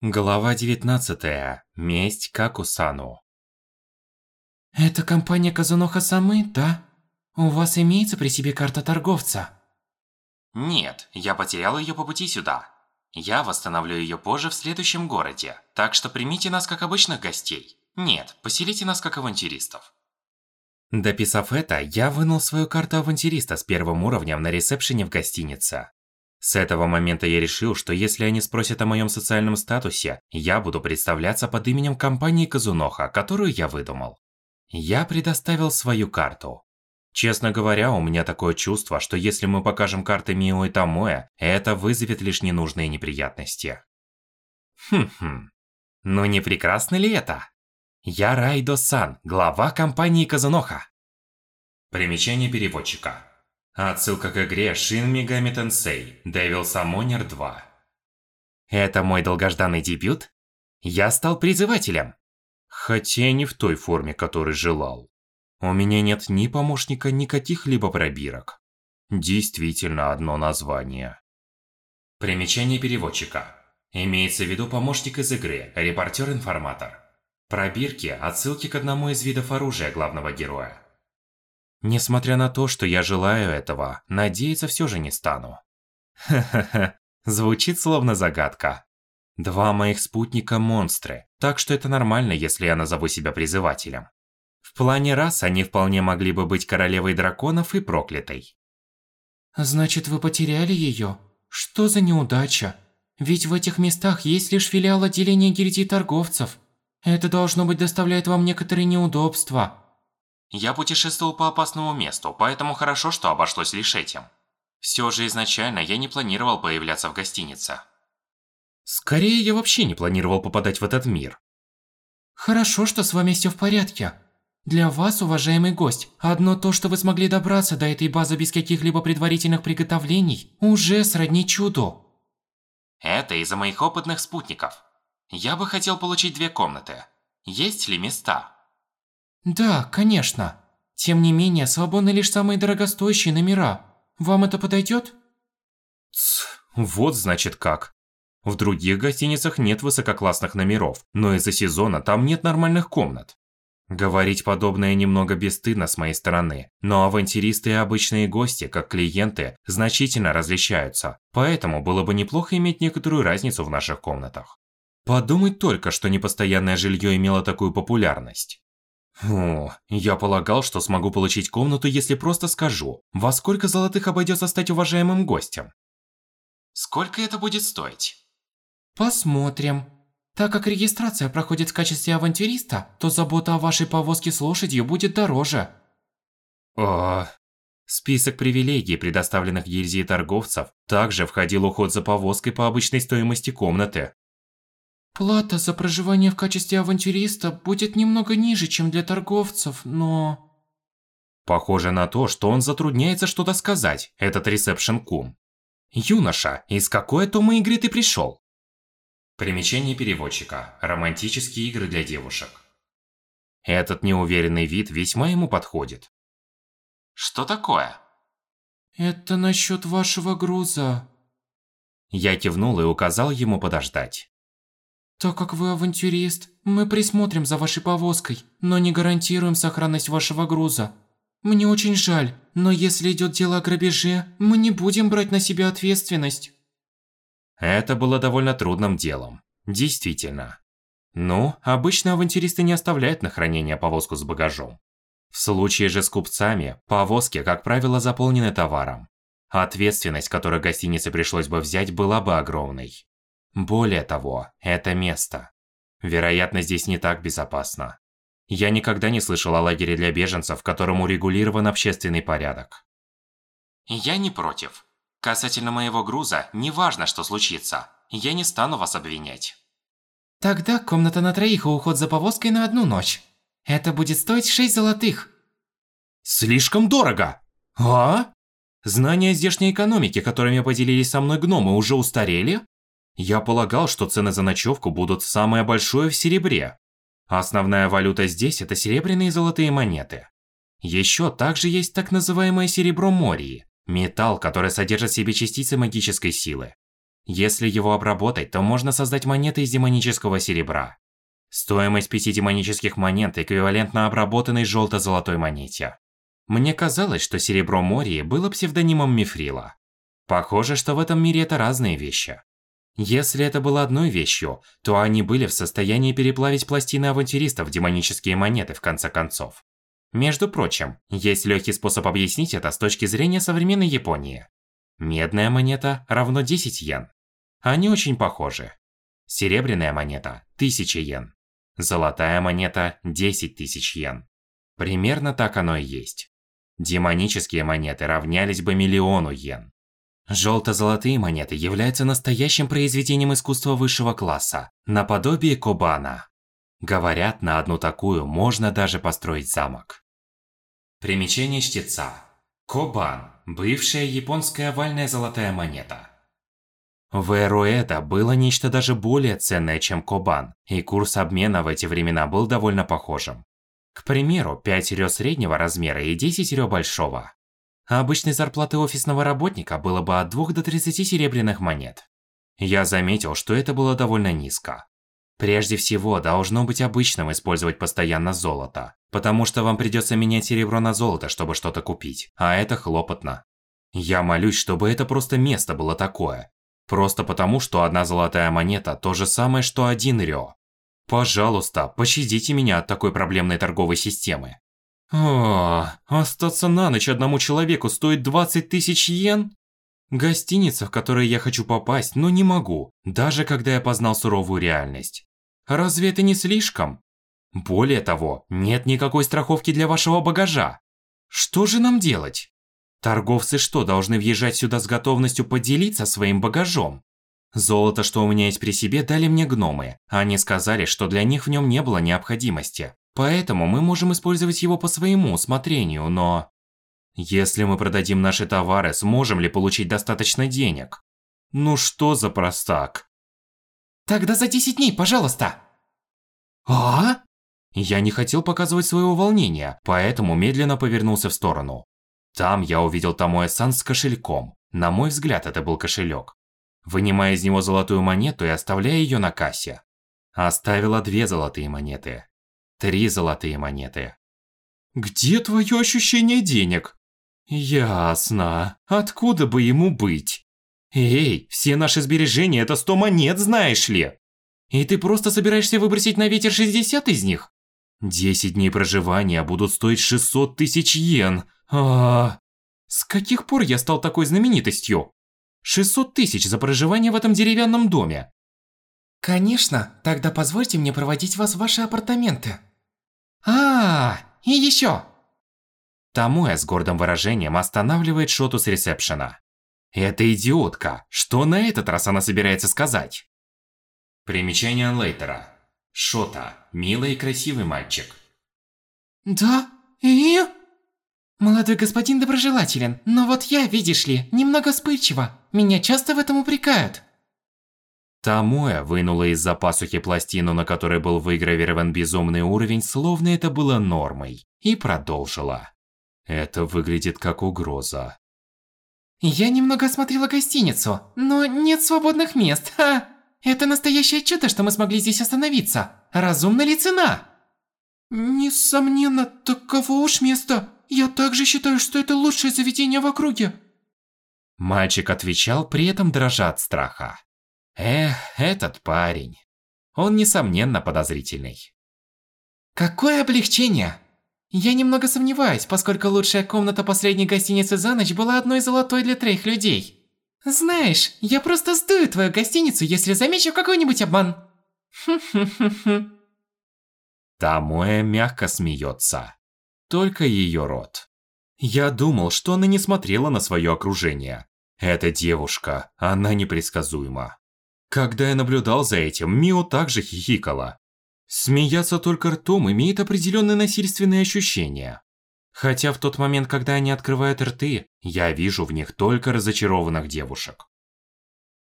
Глава 19. Месть Какусану. Это компания Казуноха Самы, да? У вас имеется при себе карта торговца? Нет, я потерял ее по пути сюда. Я восстановлю ее позже в следующем городе, так что примите нас как обычных гостей. Нет, поселите нас как авантюристов. Дописав это, я вынул свою карту авантюриста с первым уровнем на ресепшене в гостинице. С этого момента я решил, что если они спросят о моем социальном статусе, я буду представляться под именем компании Казуноха, которую я выдумал. Я предоставил свою карту. Честно говоря, у меня такое чувство, что если мы покажем карты Мио и Томоэ, это вызовет лишь ненужные неприятности. Хм-хм. Ну не прекрасно ли это? Я Райдо-сан, глава компании Казуноха. Примечание переводчика. Отсылка к игре Shin Megami Tensei Devil Summoner 2. Это мой долгожданный дебют? Я стал призывателем. Хотя не в той форме, которой желал. У меня нет ни помощника, ни каких-либо пробирок. Действительно одно название. Примечание переводчика. Имеется в виду помощник из игры, репортер-информатор. Пробирки – отсылки к одному из видов оружия главного героя. Несмотря на то, что я желаю этого, надеяться все же не стану. Ха-ха-ха, звучит словно загадка. Два моих спутника – монстры, так что это нормально, если я назову себя призывателем. В плане рас они вполне могли бы быть королевой драконов и проклятой. Значит, вы потеряли ее? Что за неудача? Ведь в этих местах есть лишь филиал отделения гильдии торговцев. Это должно быть доставляет вам некоторые неудобства. Я путешествовал по опасному месту, поэтому хорошо, что обошлось лишь этим. Все же изначально я не планировал появляться в гостинице. Скорее, я вообще не планировал попадать в этот мир. Хорошо, что с вами все в порядке. Для вас, уважаемый гость, одно то, что вы смогли добраться до этой базы без каких-либо предварительных приготовлений, уже сродни чуду. Это из-за моих опытных спутников. Я бы хотел получить две комнаты. Есть ли места? Да, конечно. Тем не менее, свободны лишь самые дорогостоящие номера. Вам это подойдет? Тс, вот значит как. В других гостиницах нет высококлассных номеров, но из-за сезона там нет нормальных комнат. Говорить подобное немного бесстыдно с моей стороны, но авантюристы и обычные гости, как клиенты, значительно различаются, поэтому было бы неплохо иметь некоторую разницу в наших комнатах. Подумать только, что непостоянное жилье имело такую популярность. О, я полагал, что смогу получить комнату, если просто скажу, во сколько золотых обойдется стать уважаемым гостем. Сколько это будет стоить? Посмотрим. Так как регистрация проходит в качестве авантюриста, то забота о вашей повозке с лошадью будет дороже. О, список привилегий, предоставленных гильдии торговцев, также входил уход за повозкой по обычной стоимости комнаты. Плата за проживание в качестве авантюриста будет немного ниже, чем для торговцев, но... Похоже на то, что он затрудняется что-то сказать, этот ресепшн-кум. Юноша, из какой тома игры ты пришел? Примечание переводчика. Романтические игры для девушек. Этот неуверенный вид весьма ему подходит. Что такое? Это насчет вашего груза. Я кивнул и указал ему подождать. Так как вы авантюрист, мы присмотрим за вашей повозкой, но не гарантируем сохранность вашего груза. Мне очень жаль, но если идет дело о грабеже, мы не будем брать на себя ответственность. Это было довольно трудным делом. Действительно. Ну, обычно авантюристы не оставляют на хранение повозку с багажом. В случае же с купцами, повозки, как правило, заполнены товаром. Ответственность, которую гостинице пришлось бы взять, была бы огромной. Более того, это место. Вероятно, здесь не так безопасно. Я никогда не слышал о лагере для беженцев, в котором урегулирован общественный порядок. Я не против. Касательно моего груза, не важно, что случится. Я не стану вас обвинять. Тогда комната на троих и уход за повозкой на одну ночь. Это будет стоить 6 золотых. Слишком дорого! А? Знания здешней экономики, которыми поделились со мной гномы, уже устарели? Я полагал, что цены за ночевку будут самое большое в серебре. Основная валюта здесь – это серебряные и золотые монеты. Еще также есть так называемое серебро Мории – металл, который содержит в себе частицы магической силы. Если его обработать, то можно создать монеты из демонического серебра. Стоимость пяти демонических монет эквивалентна обработанной желто-золотой монете. Мне казалось, что серебро Мории было псевдонимом Мифрила. Похоже, что в этом мире это разные вещи. Если это было одной вещью, то они были в состоянии переплавить пластины авантюристов в демонические монеты в конце концов. Между прочим, есть легкий способ объяснить это с точки зрения современной Японии. Медная монета равно 10 йен. Они очень похожи. Серебряная монета – 1000 йен. Золотая монета – 10 тысяч йен. Примерно так оно и есть. Демонические монеты равнялись бы миллиону йен. Желто-золотые монеты являются настоящим произведением искусства высшего класса, наподобие Кобана. Говорят, на одну такую можно даже построить замок. Примечание чтеца. Кобан – бывшая японская овальная золотая монета. В эру Эда было нечто даже более ценное, чем Кобан, и курс обмена в эти времена был довольно похожим. К примеру, 5 рё среднего размера и 10 рё большого. А обычной зарплаты офисного работника было бы от 2 до 30 серебряных монет. Я заметил, что это было довольно низко. Прежде всего, должно быть обычным использовать постоянно золото, потому что вам придется менять серебро на золото, чтобы что-то купить, а это хлопотно. Я молюсь, чтобы это просто место было такое. Просто потому, что одна золотая монета – то же самое, что один рё. Пожалуйста, пощадите меня от такой проблемной торговой системы. О, остаться на ночь одному человеку стоит 20 тысяч йен? Гостиница, в которую я хочу попасть, но не могу, даже когда я познал суровую реальность. Разве это не слишком? Более того, нет никакой страховки для вашего багажа. Что же нам делать? Торговцы что, должны въезжать сюда с готовностью поделиться своим багажом? Золото, что у меня есть при себе, дали мне гномы. Они сказали, что для них в нем не было необходимости. Поэтому мы можем использовать его по своему усмотрению, но... Если мы продадим наши товары, сможем ли получить достаточно денег? Ну что за простак? Тогда за 10 дней, пожалуйста. А? Я не хотел показывать своего волнения, поэтому медленно повернулся в сторону. Там я увидел Томоэ-сан с кошельком. На мой взгляд, это был кошелек вынимая из него золотую монету и оставляя ее на кассе. Оставила две золотые монеты. Три золотые монеты. Где твое ощущение денег? Ясно. Откуда бы ему быть? Эй, все наши сбережения это 100 монет, знаешь ли? И ты просто собираешься выбросить на ветер 60 из них? 10 дней проживания будут стоить 600 тысяч йен. А, -а, а С каких пор я стал такой знаменитостью? 600 тысяч за проживание в этом деревянном доме. Конечно, тогда позвольте мне проводить вас в ваши апартаменты. А, и еще. Тамуя с гордым выражением останавливает Шоту с ресепшена. Это идиотка. Что на этот раз она собирается сказать? Примечание Лейтера. Шота. Милый и красивый мальчик. Да? И? Молодой господин доброжелателен, но вот я, видишь ли, немного вспыльчива. Меня часто в этом упрекают. Тамоя вынула из-за пасухи пластину, на которой был выгравирован безумный уровень, словно это было нормой, и продолжила. Это выглядит как угроза. Я немного осмотрела гостиницу, но нет свободных мест. Ха! Это настоящее чудо, что мы смогли здесь остановиться. Разумна ли цена? Несомненно, таково уж место. Я также считаю, что это лучшее заведение в округе. Мальчик отвечал, при этом дрожа от страха. Эх, этот парень. Он, несомненно, подозрительный. Какое облегчение! Я немного сомневаюсь, поскольку лучшая комната последней гостиницы за ночь была одной золотой для троих людей. Знаешь, я просто сдую твою гостиницу, если замечу какой-нибудь обман. Тамуэ мягко смеется только ее рот. Я думал, что она не смотрела на свое окружение. Эта девушка, она непредсказуема. Когда я наблюдал за этим, Мио также хихикала. Смеяться только ртом имеет определенные насильственные ощущения. Хотя в тот момент, когда они открывают рты, я вижу в них только разочарованных девушек.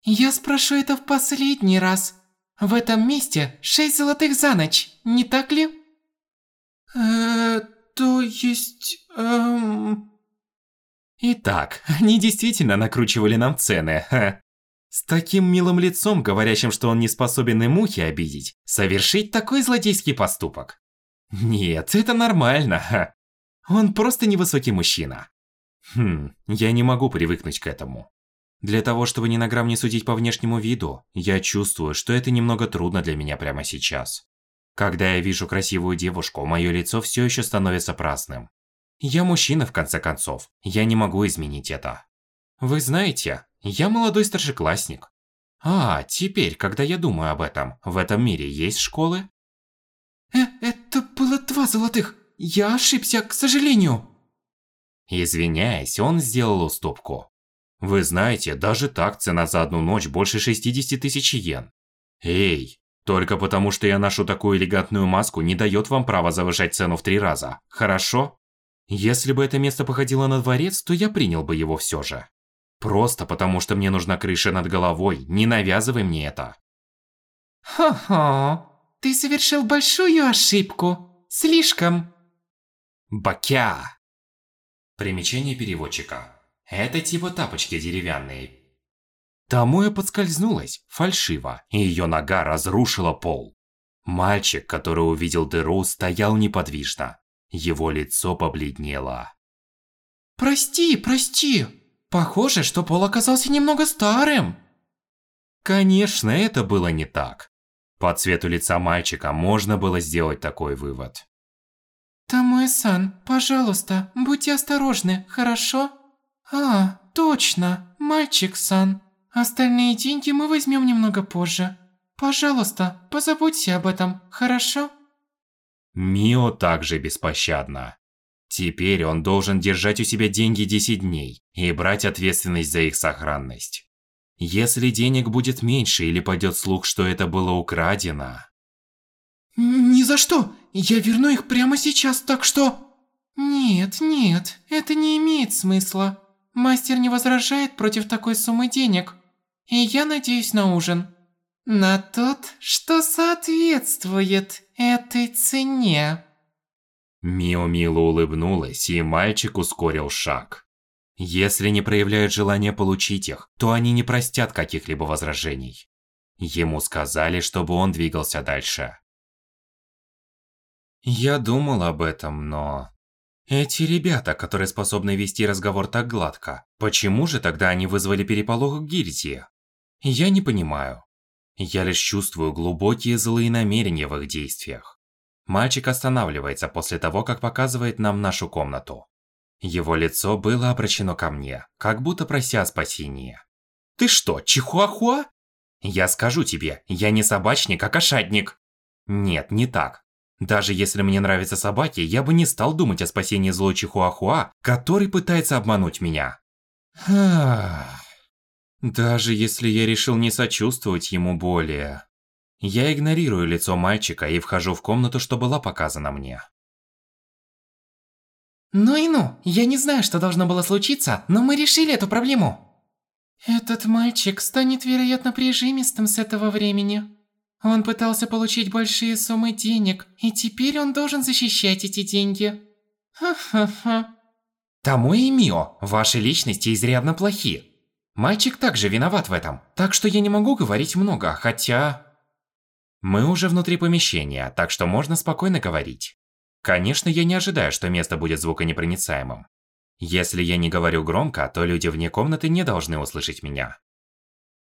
Я спрошу это в последний раз. В этом месте шесть золотых за ночь, не так ли? Э, то есть... Эм... Итак, они действительно накручивали нам цены, ха. С таким милым лицом, говорящим, что он не способен и мухи обидеть, совершить такой злодейский поступок. Нет, это нормально. Он просто невысокий мужчина. Хм, я не могу привыкнуть к этому. Для того, чтобы ни на грамм не судить по внешнему виду, я чувствую, что это немного трудно для меня прямо сейчас. Когда я вижу красивую девушку, мое лицо все еще становится праздным. Я мужчина, в конце концов. Я не могу изменить это. Вы знаете, я молодой старшеклассник. А, теперь, когда я думаю об этом, в этом мире есть школы? Э, это было два золотых. Я ошибся, к сожалению. Извиняясь, он сделал уступку. Вы знаете, даже так цена за одну ночь больше 60 тысяч йен. Эй, только потому что я ношу такую элегантную маску не дает вам права завышать цену в три раза, хорошо? Если бы это место походило на дворец, то я принял бы его все же. Просто потому, что мне нужна крыша над головой. Не навязывай мне это. Хо-хо. Ты совершил большую ошибку. Слишком. Бакя. Примечание переводчика. Это типа тапочки деревянные. Тамуя подскользнулась, фальшиво, и ее нога разрушила пол. Мальчик, который увидел дыру, стоял неподвижно. Его лицо побледнело. Прости, прости. Похоже, что пол оказался немного старым. Конечно, это было не так. По цвету лица мальчика можно было сделать такой вывод. Тамуэ-сан, пожалуйста, будьте осторожны, хорошо? А, точно, мальчик-сан. Остальные деньги мы возьмем немного позже. Пожалуйста, позаботься об этом, хорошо? Мио также беспощадна. Теперь он должен держать у себя деньги 10 дней и брать ответственность за их сохранность. Если денег будет меньше или пойдет слух, что это было украдено... Ни за что! Я верну их прямо сейчас, так что... Нет, нет, это не имеет смысла. Мастер не возражает против такой суммы денег. И я надеюсь на ужин. На тот, что соответствует этой цене. Мио мило улыбнулась, и мальчик ускорил шаг. Если не проявляют желания получить их, то они не простят каких-либо возражений. Ему сказали, чтобы он двигался дальше. Я думал об этом, но... Эти ребята, которые способны вести разговор так гладко, почему же тогда они вызвали переполох в гильдии? Я не понимаю. Я лишь чувствую глубокие злые намерения в их действиях. Мальчик останавливается после того, как показывает нам нашу комнату. Его лицо было обращено ко мне, как будто прося о спасении. «Ты что, чихуахуа?» «Я скажу тебе, я не собачник, а кошатник». «Нет, не так. Даже если мне нравятся собаки, я бы не стал думать о спасении злой чихуахуа, который пытается обмануть меня». Даже если я решил не сочувствовать ему более... Я игнорирую лицо мальчика и вхожу в комнату, что была показана мне. Ну и ну, я не знаю, что должно было случиться, но мы решили эту проблему. Этот мальчик станет, вероятно, прижимистым с этого времени. Он пытался получить большие суммы денег, и теперь он должен защищать эти деньги. Ха-ха-ха. Тому и Мио, ваши личности изрядно плохи. Мальчик также виноват в этом, так что я не могу говорить много, хотя... Мы уже внутри помещения, так что можно спокойно говорить. Конечно, я не ожидаю, что место будет звуконепроницаемым. Если я не говорю громко, то люди вне комнаты не должны услышать меня.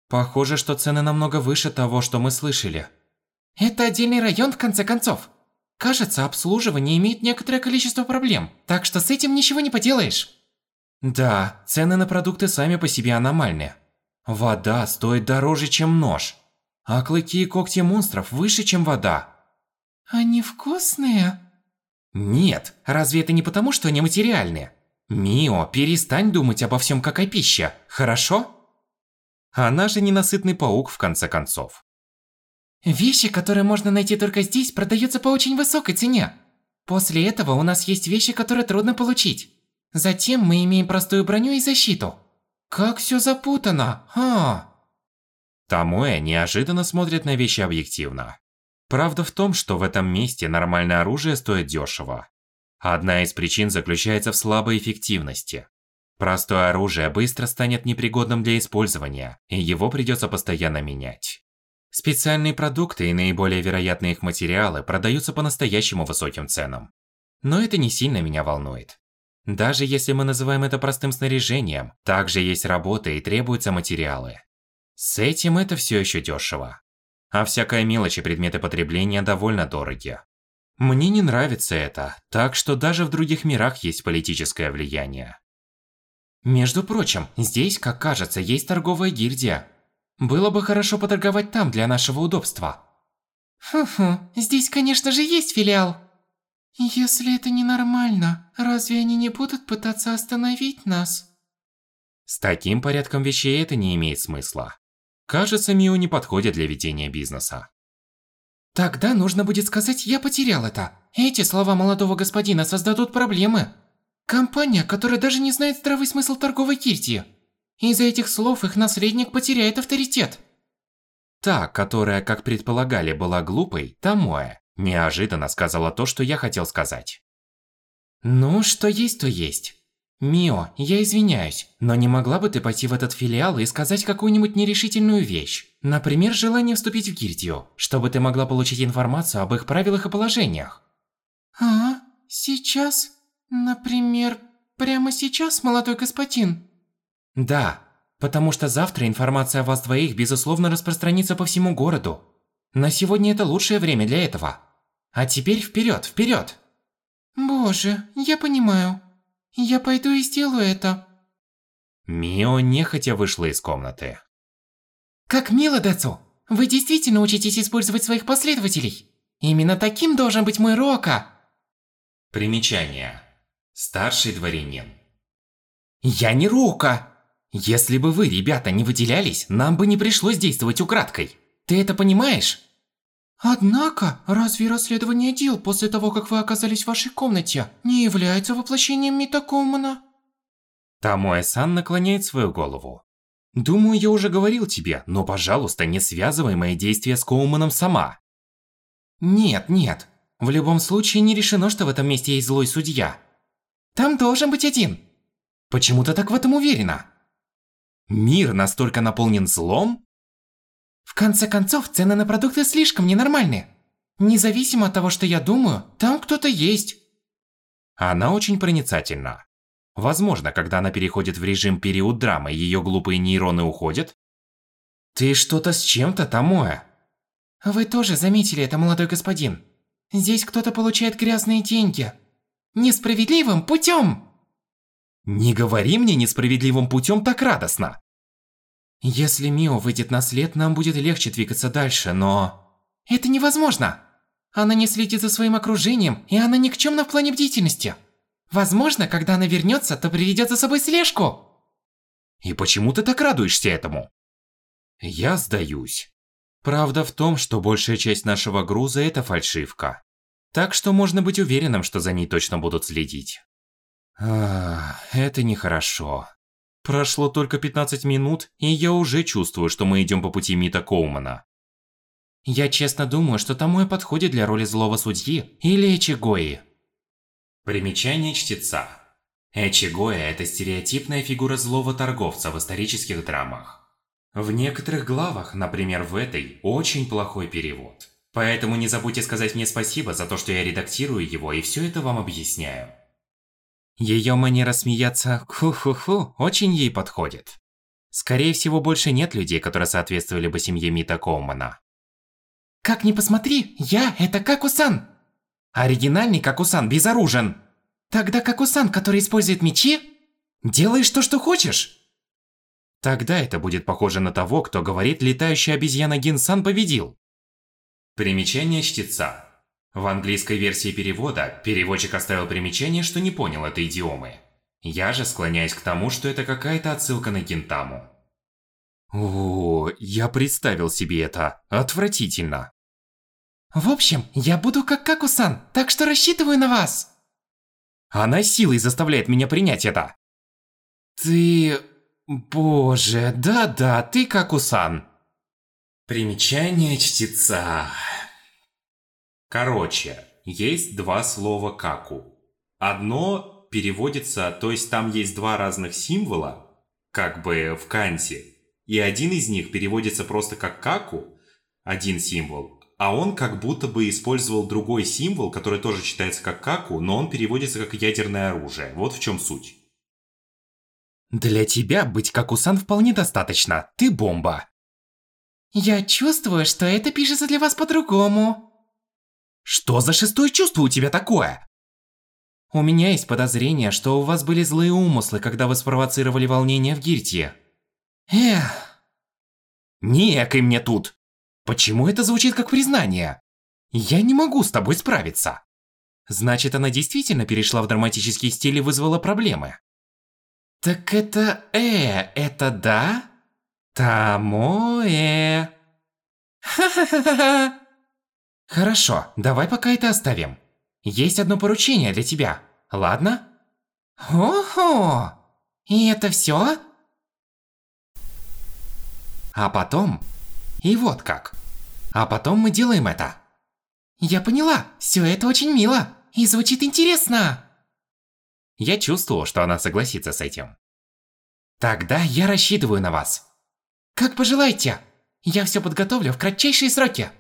Похоже, что цены намного выше того, что мы слышали. Это отдельный район, в конце концов. Кажется, обслуживание имеет некоторое количество проблем, так что с этим ничего не поделаешь. Да, цены на продукты сами по себе аномальные. Вода стоит дороже, чем нож. А клыки и когти монстров выше, чем вода. Они вкусные? Нет, разве это не потому, что они материальные? Мио, перестань думать обо всем как о пище, хорошо? Она же ненасытный паук, в конце концов. Вещи, которые можно найти только здесь, продаются по очень высокой цене. После этого у нас есть вещи, которые трудно получить. Затем мы имеем простую броню и защиту. Как все запутано, а? Тамуэ неожиданно смотрит на вещи объективно. Правда в том, что в этом месте нормальное оружие стоит дешево. Одна из причин заключается в слабой эффективности. Простое оружие быстро станет непригодным для использования, и его придется постоянно менять. Специальные продукты и наиболее вероятные их материалы продаются по настоящему высоким ценам. Но это не сильно меня волнует. Даже если мы называем это простым снаряжением, также есть работа и требуются материалы. С этим это все еще дешево. А всякая мелочь и предметы потребления довольно дороги. Мне не нравится это, так что даже в других мирах есть политическое влияние. Между прочим, здесь, как кажется, есть торговая гильдия. Было бы хорошо поторговать там для нашего удобства. Фу-фу, здесь, конечно же, есть филиал. Если это ненормально, разве они не будут пытаться остановить нас? С таким порядком вещей это не имеет смысла. Кажется, Мио не подходит для ведения бизнеса. Тогда нужно будет сказать «я потерял это». Эти слова молодого господина создадут проблемы. Компания, которая даже не знает здравый смысл торговой гильдии. Из-за этих слов их наследник потеряет авторитет. Та, которая, как предполагали, была глупой, Тамоэ, неожиданно сказала то, что я хотел сказать. Ну, что есть, то есть. Мио, я извиняюсь, но не могла бы ты пойти в этот филиал и сказать какую-нибудь нерешительную вещь? Например, желание вступить в гильдию, чтобы ты могла получить информацию об их правилах и положениях. А, сейчас? Например, прямо сейчас, молодой господин? Да, потому что завтра информация о вас двоих безусловно распространится по всему городу. На сегодня это лучшее время для этого. А теперь вперед, вперед! Боже, я понимаю. Я пойду и сделаю это. Мио нехотя вышла из комнаты. Как мило, Дэцу! Вы действительно учитесь использовать своих последователей. Именно таким должен быть мой Рока. Примечание. Старший дворянин. Я не Рока. Если бы вы, ребята, не выделялись, нам бы не пришлось действовать украдкой. Ты это понимаешь? Однако, разве расследование дел после того, как вы оказались в вашей комнате, не является воплощением Митакомана? Тамуэ-сан наклоняет свою голову. Думаю, я уже говорил тебе, но, пожалуйста, не связывай мои действия с Коуманом сама. Нет, нет. В любом случае не решено, что в этом месте есть злой судья. Там должен быть один. Почему ты так в этом уверена? Мир настолько наполнен злом? В конце концов, цены на продукты слишком ненормальные. Независимо от того, что я думаю, там кто-то есть. Она очень проницательна. Возможно, когда она переходит в режим период драмы, ее глупые нейроны уходят. Ты что-то с чем-то, Тамоэ. Вы тоже заметили это, молодой господин. Здесь кто-то получает грязные деньги. Несправедливым путем. Не говори мне несправедливым путем так радостно. Если Мио выйдет на след, нам будет легче двигаться дальше, но... Это невозможно! Она не следит за своим окружением, и она никчемна в плане бдительности. Возможно, когда она вернется, то приведет за собой слежку. И почему ты так радуешься этому? Я сдаюсь. Правда в том, что большая часть нашего груза – это фальшивка. Так что можно быть уверенным, что за ней точно будут следить. Ах, это нехорошо. Прошло только 15 минут, и я уже чувствую, что мы идем по пути Мита Коумана. Я честно думаю, что Тамуэ подходит для роли злого судьи или Эчигои. Примечание чтеца. Эчигоя – это стереотипная фигура злого торговца в исторических драмах. В некоторых главах, например в этой, очень плохой перевод. Поэтому не забудьте сказать мне спасибо за то, что я редактирую его и все это вам объясняю. Ее манера смеяться «ху-ху-ху» очень ей подходит. Скорее всего, больше нет людей, которые соответствовали бы семье Мита Коумана. Как ни посмотри, я – это Какусан. Оригинальный Какусан безоружен. Тогда Какусан, который использует мечи, делаешь то, что хочешь. Тогда это будет похоже на того, кто говорит «летающая обезьяна Гинсан победил». Примечание чтеца. В английской версии перевода переводчик оставил примечание, что не понял этой идиомы. Я же склоняюсь к тому, что это какая-то отсылка на Гинтаму. О, я представил себе это. Отвратительно. В общем, я буду как Какусан, так что рассчитываю на вас. Она силой заставляет меня принять это. Ты... Боже, да-да, ты Какусан. Примечание чтеца. Короче, есть два слова «каку». Одно переводится, то есть там есть два разных символа, как бы в канте, и один из них переводится просто как каку, один символ, а он как будто бы использовал другой символ, который тоже читается как каку, но он переводится как ядерное оружие. Вот в чем суть. Для тебя быть Какусан вполне достаточно. Ты бомба. Я чувствую, что это пишется для вас по-другому. Что за шестое чувство у тебя такое? У меня есть подозрение, что у вас были злые умыслы, когда вы спровоцировали волнение в гильдии. Эх. Не экай мне тут. Почему это звучит как признание? Я не могу с тобой справиться. Значит, она действительно перешла в драматический стиль и вызвала проблемы. Так это «э», это да? Тамоэ. Ха-ха-ха-ха. Хорошо, давай пока это оставим. Есть одно поручение для тебя, ладно? Ого! И это все? А потом... И вот как. А потом мы делаем это. Я поняла, все это очень мило и звучит интересно. Я чувствовал, что она согласится с этим. Тогда я рассчитываю на вас. Как пожелаете. Я все подготовлю в кратчайшие сроки.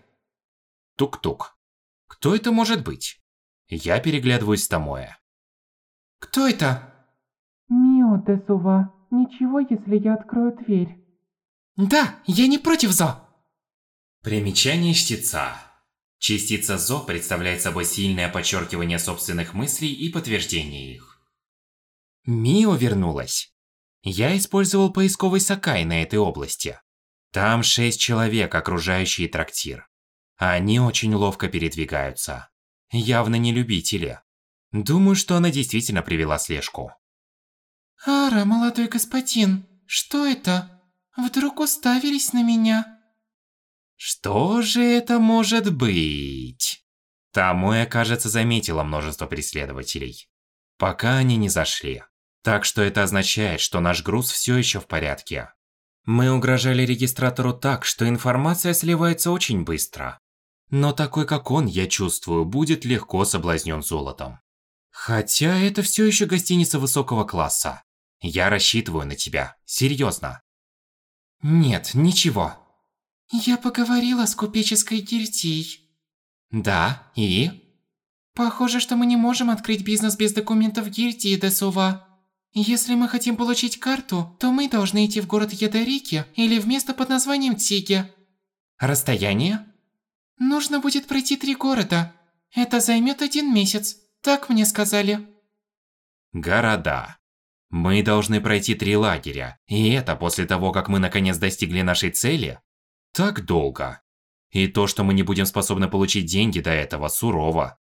Тук-тук. Кто это может быть? Я переглядываюсь с Томоэ. Кто это? Мио Тесува. Ничего, если я открою дверь. Да, я не против Зо. Примечание чтеца. Частица Зо представляет собой сильное подчеркивание собственных мыслей и подтверждение их. Мио вернулась. Я использовал поисковый Сакай на этой области. Там шесть человек, окружающие трактир. Они очень ловко передвигаются. Явно не любители. Думаю, что она действительно привела слежку. Ара, молодой господин, что это? Вдруг уставились на меня? Что же это может быть? Тамуя, кажется, заметила множество преследователей. Пока они не зашли. Так что это означает, что наш груз все еще в порядке. Мы угрожали регистратору так, что информация сливается очень быстро. Но такой, как он, я чувствую, будет легко соблазнен золотом. Хотя это все еще гостиница высокого класса. Я рассчитываю на тебя, серьезно. Нет, ничего. Я поговорила с купеческой гильдией. Да, и? Похоже, что мы не можем открыть бизнес без документов гильдии, Десува. Если мы хотим получить карту, то мы должны идти в город Ядарики или в место под названием Тиги. Расстояние? Нужно будет пройти три города. Это займет один месяц. Так мне сказали. Города. Мы должны пройти три лагеря. И это после того, как мы наконец достигли нашей цели? Так долго. И то, что мы не будем способны получить деньги до этого, сурово.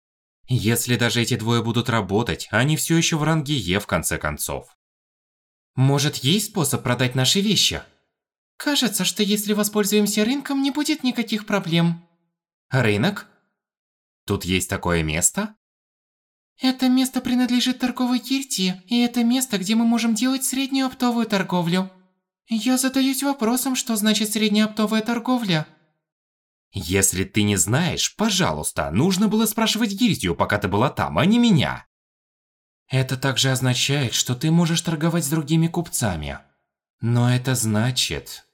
Если даже эти двое будут работать, они все еще в ранге Е в конце концов. Может, есть способ продать наши вещи? Кажется, что если воспользуемся рынком, не будет никаких проблем. Рынок? Тут есть такое место? Это место принадлежит торговой гильдии, и это место, где мы можем делать среднюю оптовую торговлю. Я задаюсь вопросом, что значит средняя оптовая торговля. Если ты не знаешь, пожалуйста, нужно было спрашивать гильдию, пока ты была там, а не меня. Это также означает, что ты можешь торговать с другими купцами. Но это значит...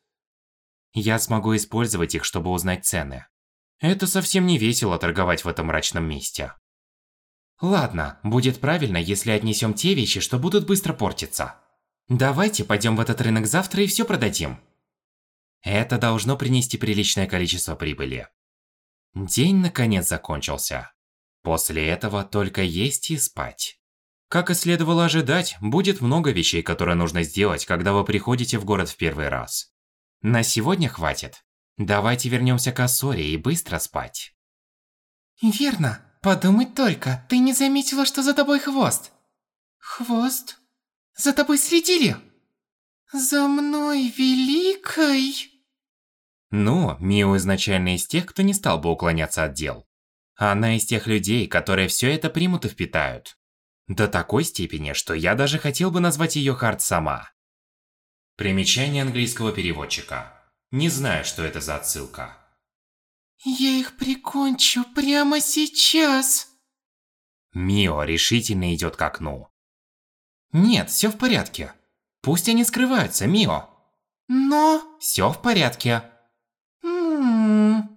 Я смогу использовать их, чтобы узнать цены. Это совсем не весело торговать в этом мрачном месте. Ладно, будет правильно, если отнесем те вещи, что будут быстро портиться. Давайте пойдем в этот рынок завтра и все продадим. Это должно принести приличное количество прибыли. День наконец закончился. После этого только есть и спать. Как и следовало ожидать, будет много вещей, которые нужно сделать, когда вы приходите в город в первый раз. На сегодня хватит. Давайте вернемся к Ассоре и быстро спать. Верно. Подумать только, ты не заметила, что за тобой хвост? Хвост? За тобой следили? За мной великой? Ну, Мио изначально из тех, кто не стал бы уклоняться от дел. Она из тех людей, которые все это примут и впитают. До такой степени, что я даже хотел бы назвать ее Харт сама. Примечание английского переводчика. Не знаю, что это за отсылка. Я их прикончу прямо сейчас. Мио решительно идет к окну. Нет, все в порядке. Пусть они скрываются, Мио. Но... Все в порядке. М-м-м.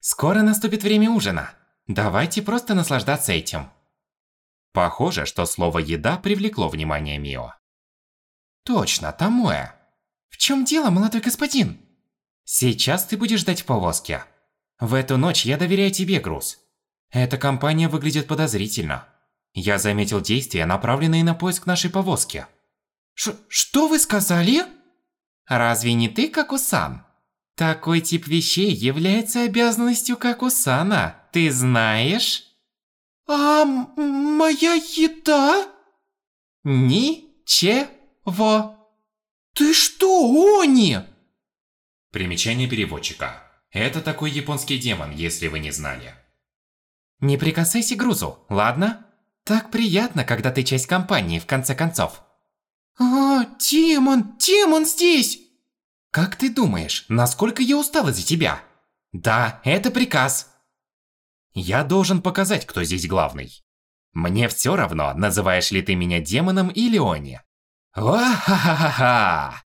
Скоро наступит время ужина. Давайте просто наслаждаться этим. Похоже, что слово «еда» привлекло внимание Мио. Точно, Тамуэ. В чем дело, молодой господин? Сейчас ты будешь ждать в повозке. В эту ночь я доверяю тебе, Груз. Эта компания выглядит подозрительно. Я заметил действия, направленные на поиск нашей повозки. Ш что вы сказали? Разве не ты, Какусан? Такой тип вещей является обязанностью Какусана, ты знаешь? А моя еда? Ничего. Ты что, Они? Примечание переводчика. Это такой японский демон, если вы не знали. Не прикасайся к грузу, ладно? Так приятно, когда ты часть компании, в конце концов. А, демон, демон здесь! Как ты думаешь, насколько я устал из-за тебя? Да, это приказ. Я должен показать, кто здесь главный. Мне все равно, называешь ли ты меня демоном или Они. Ва-ха-ха-ха-ха!